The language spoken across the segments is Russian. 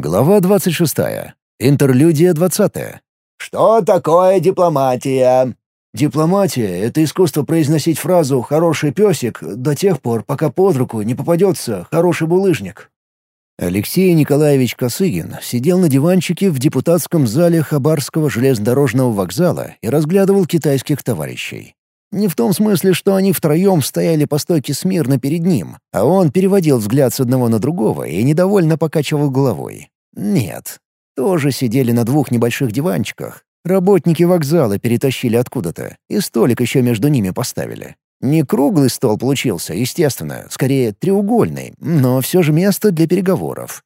Глава 26. Интерлюдия 20. «Что такое дипломатия?» Дипломатия — это искусство произносить фразу «хороший песик» до тех пор, пока под руку не попадется хороший булыжник. Алексей Николаевич Косыгин сидел на диванчике в депутатском зале Хабарского железнодорожного вокзала и разглядывал китайских товарищей. Не в том смысле, что они втроем стояли по стойке смирно перед ним, а он переводил взгляд с одного на другого и недовольно покачивал головой. Нет, тоже сидели на двух небольших диванчиках. Работники вокзала перетащили откуда-то, и столик еще между ними поставили. Не круглый стол получился, естественно, скорее треугольный, но все же место для переговоров.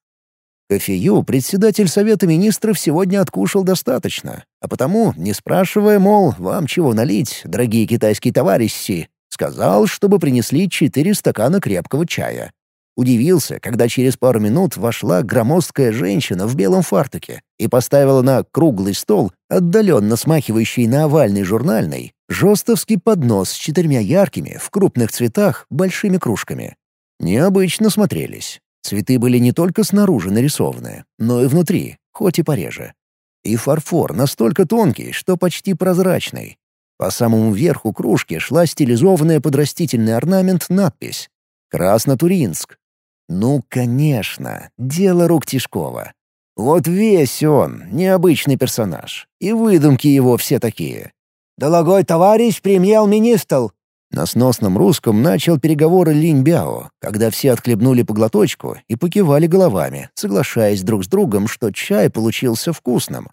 Кофею председатель Совета Министров сегодня откушал достаточно, а потому, не спрашивая, мол, вам чего налить, дорогие китайские товарищи, сказал, чтобы принесли четыре стакана крепкого чая. Удивился, когда через пару минут вошла громоздкая женщина в белом фартуке и поставила на круглый стол, отдаленно смахивающий на овальный журнальный, жестовский поднос с четырьмя яркими, в крупных цветах, большими кружками. Необычно смотрелись. Цветы были не только снаружи нарисованы, но и внутри, хоть и пореже. И фарфор настолько тонкий, что почти прозрачный. По самому верху кружки шла стилизованная под растительный орнамент надпись «Краснотуринск». Ну, конечно, дело рук Тишкова. Вот весь он, необычный персонаж. И выдумки его все такие. «Дорогой товарищ премьер-министр, на сносном русском начал переговоры Линь Бяо, когда все отхлебнули по глоточку и покивали головами, соглашаясь друг с другом, что чай получился вкусным.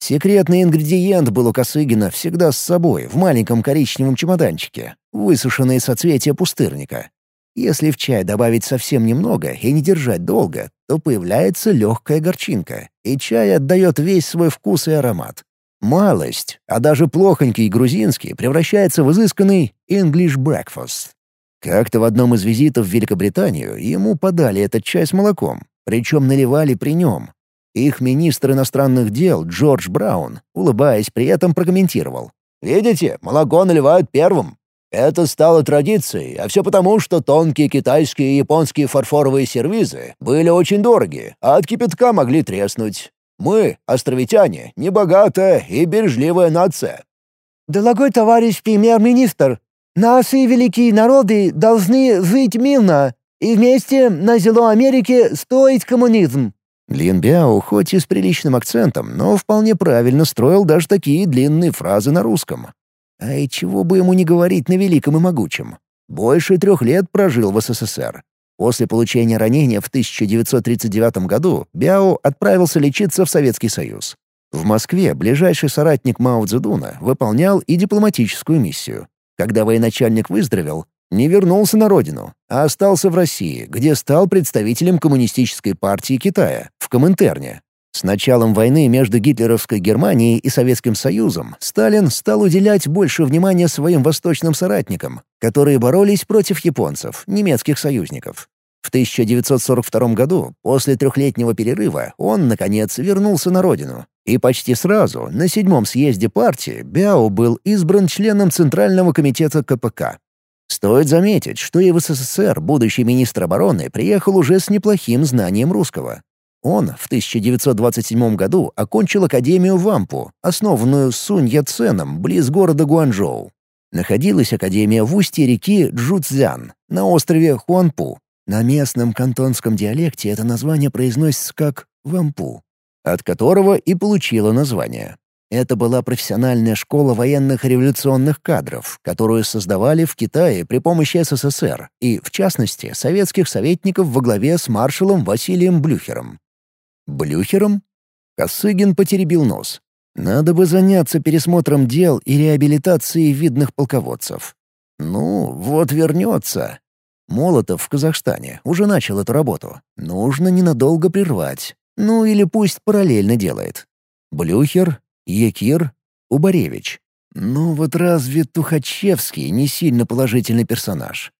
Секретный ингредиент был у Косыгина всегда с собой в маленьком коричневом чемоданчике, высушенные соцветия пустырника. Если в чай добавить совсем немного и не держать долго, то появляется легкая горчинка, и чай отдает весь свой вкус и аромат. Малость, а даже плохонький грузинский превращается в изысканный English breakfast. Как-то в одном из визитов в Великобританию ему подали этот чай с молоком, причем наливали при нем. Их министр иностранных дел Джордж Браун, улыбаясь при этом, прокомментировал. «Видите, молоко наливают первым. Это стало традицией, а все потому, что тонкие китайские и японские фарфоровые сервизы были очень дороги, а от кипятка могли треснуть. Мы, островитяне, небогатая и бережливая нация». «Дорогой товарищ премьер-министр, наши великие народы должны жить мирно, и вместе на зело Америки строить коммунизм». Лин Бяо хоть и с приличным акцентом, но вполне правильно строил даже такие длинные фразы на русском. А и чего бы ему не говорить на великом и могучем? Больше трех лет прожил в СССР. После получения ранения в 1939 году Бяо отправился лечиться в Советский Союз. В Москве ближайший соратник Мао Цзэдуна выполнял и дипломатическую миссию. Когда военачальник выздоровел, не вернулся на родину, а остался в России, где стал представителем Коммунистической партии Китая, в Коминтерне. С началом войны между гитлеровской Германией и Советским Союзом Сталин стал уделять больше внимания своим восточным соратникам, которые боролись против японцев, немецких союзников. В 1942 году, после трехлетнего перерыва, он, наконец, вернулся на родину. И почти сразу, на седьмом съезде партии, Бяо был избран членом Центрального комитета КПК. Стоит заметить, что и в СССР будущий министр обороны приехал уже с неплохим знанием русского. Он в 1927 году окончил Академию Вампу, основанную Сунь Яценом близ города Гуанчжоу. Находилась академия в устье реки Джуцзян, на острове Хуанпу. На местном кантонском диалекте это название произносится как «вампу», от которого и получило название. Это была профессиональная школа военных революционных кадров, которую создавали в Китае при помощи СССР и, в частности, советских советников во главе с маршалом Василием Блюхером. Блюхером? Косыгин потеребил нос. Надо бы заняться пересмотром дел и реабилитацией видных полководцев. Ну, вот вернется. Молотов в Казахстане уже начал эту работу. Нужно ненадолго прервать. Ну или пусть параллельно делает. Блюхер, Екир, Убаревич. Ну вот разве Тухачевский не сильно положительный персонаж?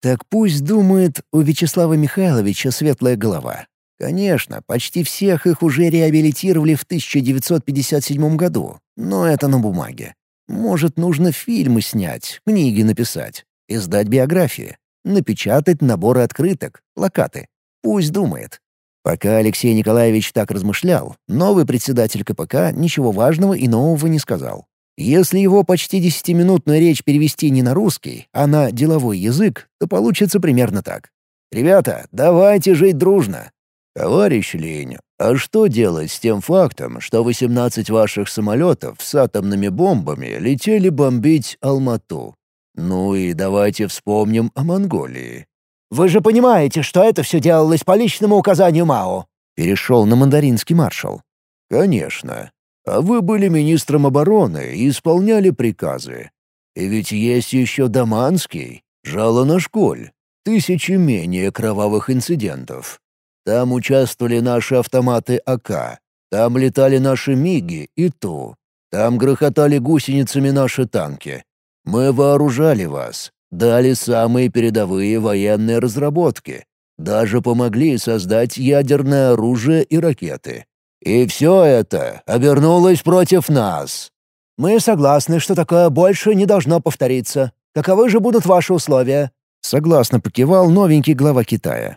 Так пусть думает, у Вячеслава Михайловича светлая голова. Конечно, почти всех их уже реабилитировали в 1957 году, но это на бумаге. Может, нужно фильмы снять, книги написать, издать биографии, напечатать наборы открыток, плакаты. Пусть думает. Пока Алексей Николаевич так размышлял, новый председатель КПК ничего важного и нового не сказал. Если его почти десятиминутную речь перевести не на русский, а на деловой язык, то получится примерно так. «Ребята, давайте жить дружно!» «Товарищ Линь, а что делать с тем фактом, что 18 ваших самолетов с атомными бомбами летели бомбить Алмату? Ну и давайте вспомним о Монголии». «Вы же понимаете, что это все делалось по личному указанию Мао?» Перешел на мандаринский маршал. «Конечно. А вы были министром обороны и исполняли приказы. И ведь есть еще Даманский, жало на школь, тысячи менее кровавых инцидентов. Там участвовали наши автоматы АК, там летали наши МИГи и ТУ, там грохотали гусеницами наши танки. Мы вооружали вас, дали самые передовые военные разработки, даже помогли создать ядерное оружие и ракеты. И все это обернулось против нас. Мы согласны, что такое больше не должно повториться. Каковы же будут ваши условия? Согласно покивал новенький глава Китая.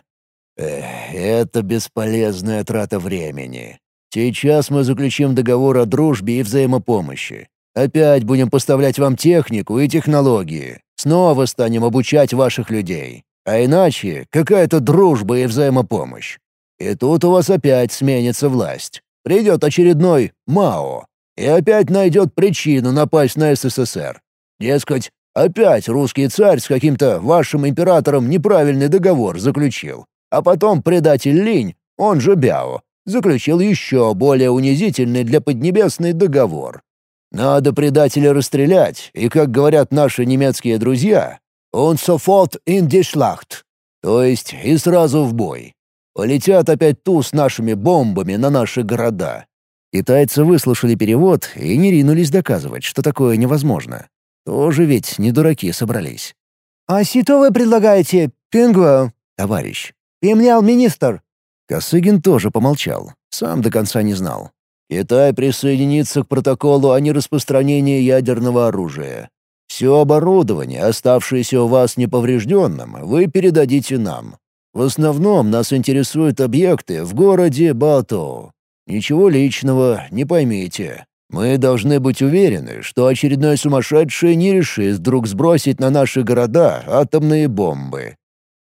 Эх, это бесполезная трата времени. Сейчас мы заключим договор о дружбе и взаимопомощи. Опять будем поставлять вам технику и технологии. Снова станем обучать ваших людей. А иначе какая-то дружба и взаимопомощь. И тут у вас опять сменится власть. Придет очередной Мао. И опять найдет причину напасть на СССР. Дескать, опять русский царь с каким-то вашим императором неправильный договор заключил. А потом предатель Линь, он же Бяо, заключил еще более унизительный для Поднебесной договор. Надо предателя расстрелять, и, как говорят наши немецкие друзья, «он sofort in die Schlacht», то есть и сразу в бой. Полетят опять ту с нашими бомбами на наши города». Китайцы выслушали перевод и не ринулись доказывать, что такое невозможно. Тоже ведь не дураки собрались. «А что вы предлагаете, Пингва?» «Товарищ». «Премьер-министр». Косыгин тоже помолчал. Сам до конца не знал. «Китай присоединится к протоколу о нераспространении ядерного оружия. Все оборудование, оставшееся у вас неповрежденным, вы передадите нам. В основном нас интересуют объекты в городе Батоу. Ничего личного, не поймите. Мы должны быть уверены, что очередной сумасшедший не решит вдруг сбросить на наши города атомные бомбы.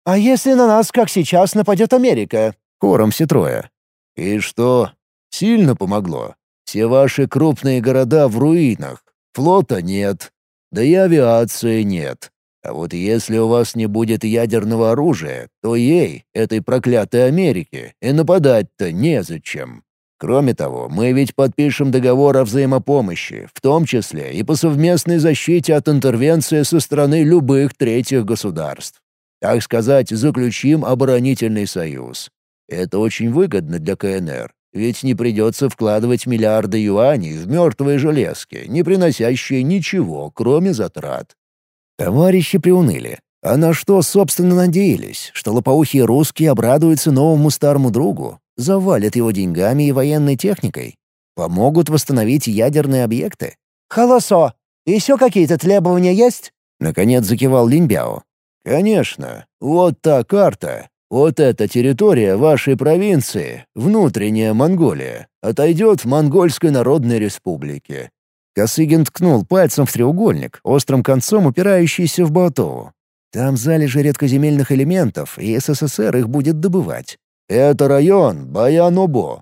«А если на нас, как сейчас, нападет Америка?» Хором все трое. «И что? Сильно помогло. Все ваши крупные города в руинах. Флота нет. Да и авиации нет. А вот если у вас не будет ядерного оружия, то ей, этой проклятой Америке, и нападать-то незачем. Кроме того, мы ведь подпишем договор о взаимопомощи, в том числе и по совместной защите от интервенции со стороны любых третьих государств. Так сказать, заключим оборонительный союз. Это очень выгодно для КНР, ведь не придется вкладывать миллиарды юаней в мертвые железки, не приносящие ничего, кроме затрат. Товарищи приуныли. А на что, собственно, надеялись? Что лопоухие русские обрадуются новому старому другу? Завалят его деньгами и военной техникой? Помогут восстановить ядерные объекты? «Холосо, еще какие-то требования есть?» Наконец закивал Линьбяо. «Конечно. Вот та карта. Вот эта территория вашей провинции, внутренняя Монголия, отойдет в Монгольской Народной Республике. Косыгин ткнул пальцем в треугольник, острым концом упирающийся в Батову. Там залежи редкоземельных элементов, и СССР их будет добывать. «Это район Баянобо».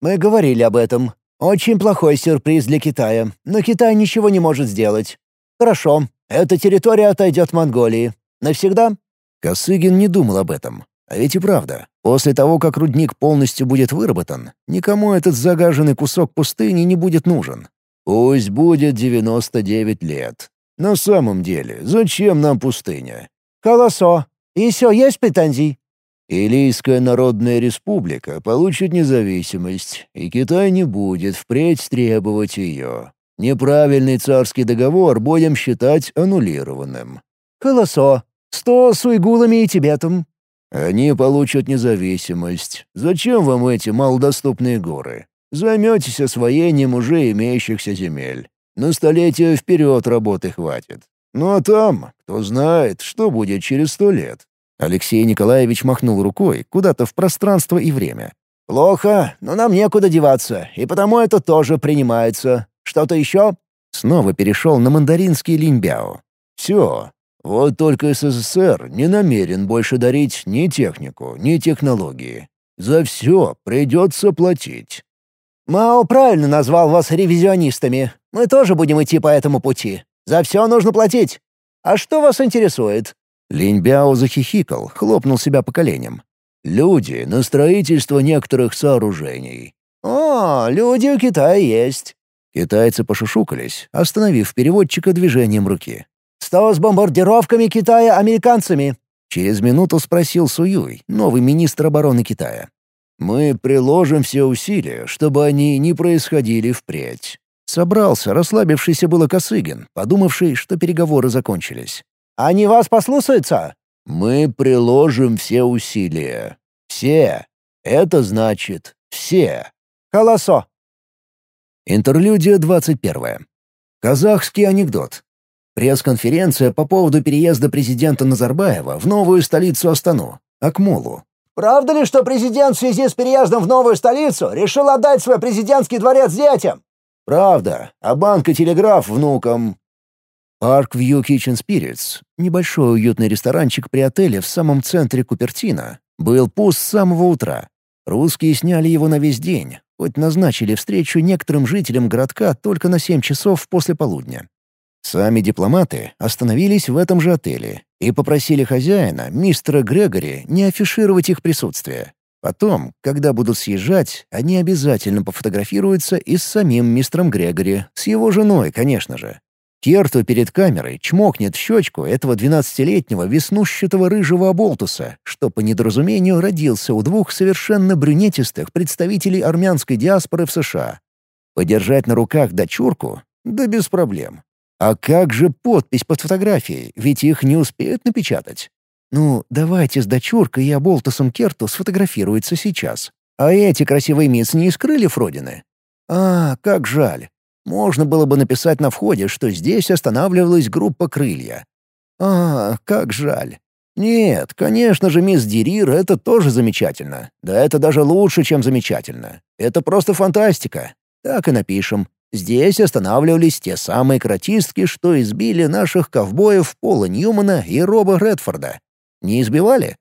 «Мы говорили об этом. Очень плохой сюрприз для Китая, но Китай ничего не может сделать. Хорошо, эта территория отойдет Монголии. Навсегда?» Косыгин не думал об этом. А ведь и правда, после того, как рудник полностью будет выработан, никому этот загаженный кусок пустыни не будет нужен. Пусть будет 99 лет. На самом деле, зачем нам пустыня? Колосо. Еще есть претензий? Илийская Народная Республика получит независимость, и Китай не будет впредь требовать ее. Неправильный царский договор будем считать аннулированным. Колосо. Сто с уйгулами и Тибетом. Они получат независимость. Зачем вам эти малодоступные горы? Займетесь освоением уже имеющихся земель. На столетие вперед работы хватит. Ну а там, кто знает, что будет через сто лет». Алексей Николаевич махнул рукой куда-то в пространство и время. Плохо, но нам некуда деваться, и потому это тоже принимается. Что-то еще?» Снова перешел на мандаринский линьбяо. «Все. Вот только СССР не намерен больше дарить ни технику, ни технологии. За все придется платить». «Мао правильно назвал вас ревизионистами. Мы тоже будем идти по этому пути. За все нужно платить. А что вас интересует?» Линьбяо захихикал, хлопнул себя по коленям. «Люди на строительство некоторых сооружений». «О, люди у Китая есть». Китайцы пошушукались, остановив переводчика движением руки. «Что с бомбардировками Китая американцами?» Через минуту спросил Суюй, новый министр обороны Китая. «Мы приложим все усилия, чтобы они не происходили впредь». Собрался расслабившийся было Косыгин, подумавший, что переговоры закончились. «Они вас послушаются?» «Мы приложим все усилия. Все. Это значит все». «Колосо». Интерлюдия 21. Казахский анекдот. Пресс-конференция по поводу переезда президента Назарбаева в новую столицу Астану, Акмолу. «Правда ли, что президент в связи с переездом в новую столицу решил отдать свой президентский дворец детям?» «Правда. А банк и телеграф внукам». Park View Kitchen Spirits, небольшой уютный ресторанчик при отеле в самом центре Купертино, был пуст с самого утра. Русские сняли его на весь день, хоть назначили встречу некоторым жителям городка только на 7 часов после полудня. Сами дипломаты остановились в этом же отеле и попросили хозяина, мистера Грегори, не афишировать их присутствие. Потом, когда будут съезжать, они обязательно пофотографируются и с самим мистером Грегори, с его женой, конечно же. Керту перед камерой чмокнет щечку этого двенадцатилетнего веснущатого рыжего оболтуса, что по недоразумению родился у двух совершенно брюнетистых представителей армянской диаспоры в США. Подержать на руках дочурку? Да без проблем. А как же подпись под фотографией, ведь их не успеют напечатать? Ну, давайте с дочуркой и оболтусом Керту сфотографируется сейчас. А эти красивые мисс не из крыльев Родины? А, как жаль. Можно было бы написать на входе, что здесь останавливалась группа «Крылья». А, как жаль. Нет, конечно же, мисс Дерир — это тоже замечательно. Да это даже лучше, чем замечательно. Это просто фантастика. Так и напишем. Здесь останавливались те самые каратистки, что избили наших ковбоев Пола Ньюмана и Роба Редфорда. Не избивали?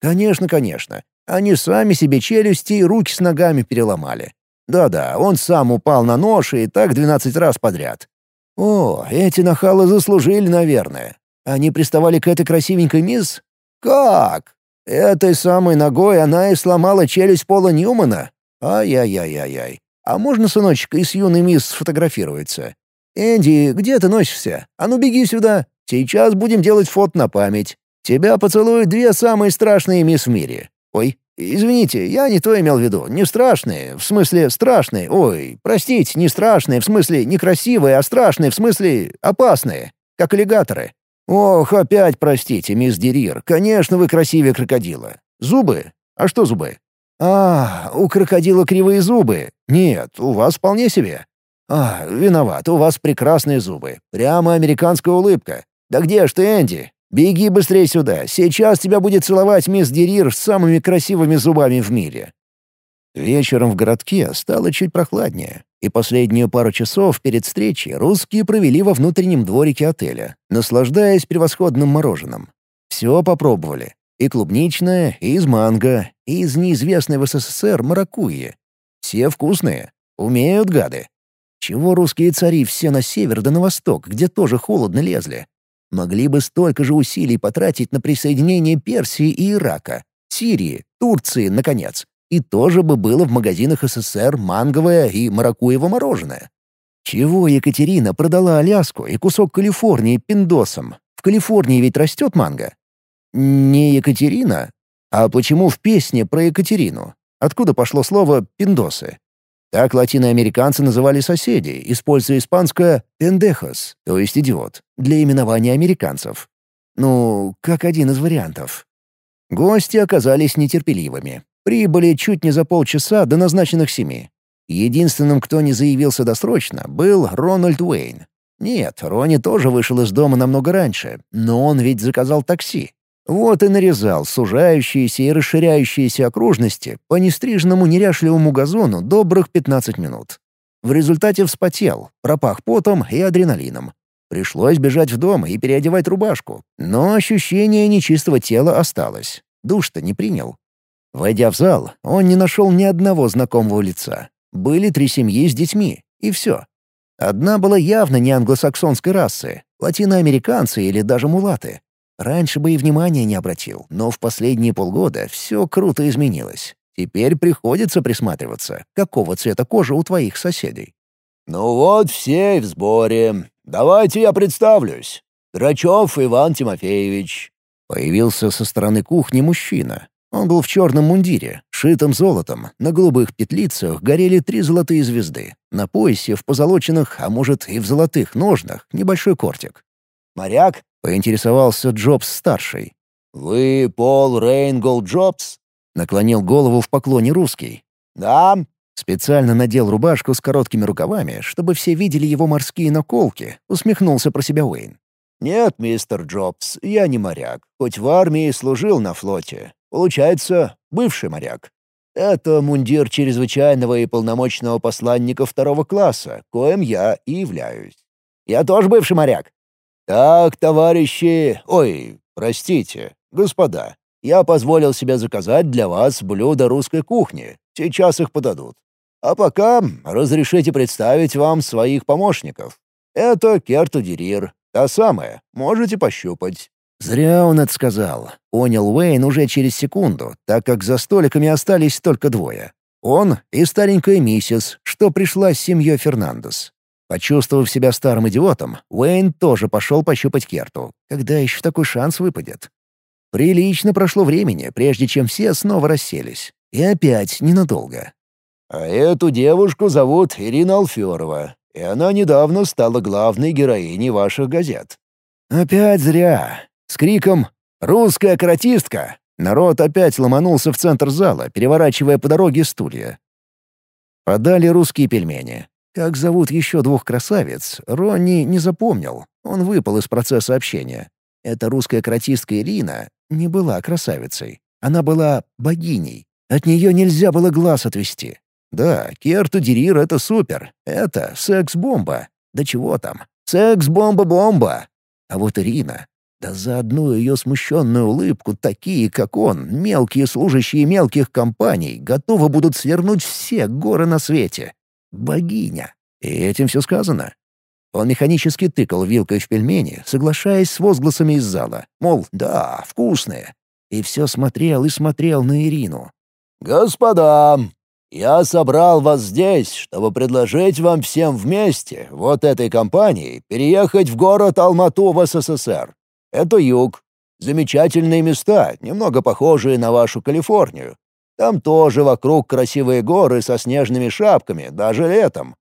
Конечно, конечно. Они сами себе челюсти и руки с ногами переломали. Да-да, он сам упал на нож и так двенадцать раз подряд. О, эти нахалы заслужили, наверное. Они приставали к этой красивенькой мисс? Как? Этой самой ногой она и сломала челюсть Пола Ньюмана? Ай-яй-яй-яй-яй. А можно, сыночек, и с юной мисс сфотографироваться? Энди, где ты носишься? А ну беги сюда. Сейчас будем делать фото на память. Тебя поцелуют две самые страшные мисс в мире. Ой, извините, я не то имел в виду. Не страшные, в смысле страшные. Ой, простите, не страшные, в смысле некрасивые, а страшные, в смысле опасные. Как аллигаторы. Ох, опять простите, мисс Дерир. Конечно, вы красивее крокодила. Зубы? А что зубы? «А, у крокодила кривые зубы. Нет, у вас вполне себе. А, виноват, у вас прекрасные зубы. Прямо американская улыбка. Да где ж ты, Энди? Беги быстрее сюда. Сейчас тебя будет целовать мисс Дерир с самыми красивыми зубами в мире». Вечером в городке стало чуть прохладнее, и последнюю пару часов перед встречей русские провели во внутреннем дворике отеля, наслаждаясь превосходным мороженым. Все попробовали. И клубничное, и из манго, и из неизвестной в СССР маракуйи. Все вкусные. Умеют гады. Чего русские цари все на север да на восток, где тоже холодно лезли? Могли бы столько же усилий потратить на присоединение Персии и Ирака, Сирии, Турции, наконец. И тоже бы было в магазинах СССР манговое и маракуево мороженое. Чего Екатерина продала Аляску и кусок Калифорнии пиндосам? В Калифорнии ведь растет манго. Не Екатерина? А почему в песне про Екатерину? Откуда пошло слово «пиндосы»? Так латиноамериканцы называли соседей, используя испанское «пендехос», то есть «идиот», для именования американцев. Ну, как один из вариантов. Гости оказались нетерпеливыми. Прибыли чуть не за полчаса до назначенных семи. Единственным, кто не заявился досрочно, был Рональд Уэйн. Нет, Ронни тоже вышел из дома намного раньше, но он ведь заказал такси. Вот и нарезал сужающиеся и расширяющиеся окружности по нестриженному неряшливому газону добрых 15 минут. В результате вспотел, пропах потом и адреналином. Пришлось бежать в дом и переодевать рубашку, но ощущение нечистого тела осталось. Душ-то не принял. Войдя в зал, он не нашел ни одного знакомого лица. Были три семьи с детьми, и все. Одна была явно не англосаксонской расы, латиноамериканцы или даже мулаты. Раньше бы и внимания не обратил, но в последние полгода все круто изменилось. Теперь приходится присматриваться, какого цвета кожа у твоих соседей. «Ну вот все в сборе. Давайте я представлюсь. Грачев Иван Тимофеевич». Появился со стороны кухни мужчина. Он был в черном мундире, шитом золотом, на голубых петлицах горели три золотые звезды. На поясе в позолоченных, а может и в золотых ножнах, небольшой кортик. «Моряк?» — поинтересовался Джобс-старший. «Вы Пол Рейнгол Джобс?» — наклонил голову в поклоне русский. «Да». Специально надел рубашку с короткими рукавами, чтобы все видели его морские наколки, усмехнулся про себя Уэйн. «Нет, мистер Джобс, я не моряк, хоть в армии служил на флоте. Получается, бывший моряк. Это мундир чрезвычайного и полномочного посланника второго класса, коим я и являюсь. Я тоже бывший моряк. Так, товарищи... Ой, простите, господа. Я позволил себе заказать для вас блюда русской кухни. Сейчас их подадут. А пока разрешите представить вам своих помощников. Это Керту Дерир, та самая, можете пощупать. Зря он это сказал. Понял Уэйн уже через секунду, так как за столиками остались только двое. Он и старенькая миссис, что пришла с семьей Фернандес. Почувствовав себя старым идиотом, Уэйн тоже пошел пощупать Керту. Когда еще такой шанс выпадет? Прилично прошло времени, прежде чем все снова расселись. И опять ненадолго. «А эту девушку зовут Ирина Алферова, и она недавно стала главной героиней ваших газет». «Опять зря. С криком «Русская каратистка!» народ опять ломанулся в центр зала, переворачивая по дороге стулья. Подали русские пельмени. Как зовут еще двух красавиц, Ронни не запомнил. Он выпал из процесса общения. Эта русская каратистка Ирина не была красавицей. Она была богиней. От нее нельзя было глаз отвести. Да, Керту Дерир — это супер. Это секс-бомба. Да чего там? Секс-бомба-бомба. А вот Ирина да за одну ее смущенную улыбку такие, как он, мелкие служащие мелких компаний, готовы будут свернуть все горы на свете. Богиня. И этим все сказано. Он механически тыкал вилкой в пельмени, соглашаясь с возгласами из зала. Мол, да, вкусные. И все смотрел и смотрел на Ирину. «Господа, я собрал вас здесь, чтобы предложить вам всем вместе, вот этой компанией, переехать в город Алмату в СССР. Это юг. Замечательные места, немного похожие на вашу Калифорнию. Там тоже вокруг красивые горы со снежными шапками, даже летом.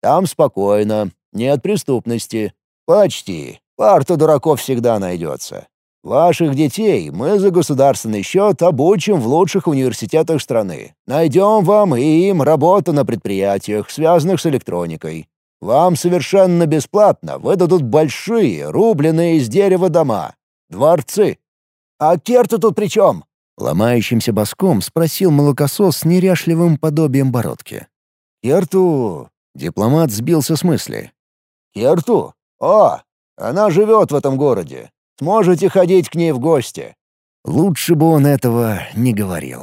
Там спокойно, нет преступности. Почти. Парта дураков всегда найдется. Ваших детей мы за государственный счет обучим в лучших университетах страны. Найдем вам и им работу на предприятиях, связанных с электроникой. Вам совершенно бесплатно выдадут большие, рубленые из дерева дома. Дворцы. А Керта тут при чем?» Ломающимся боском спросил молокосос с неряшливым подобием бородки. «Керту...» Дипломат сбился с мысли. «Керту? О, она живет в этом городе. Сможете ходить к ней в гости». Лучше бы он этого не говорил.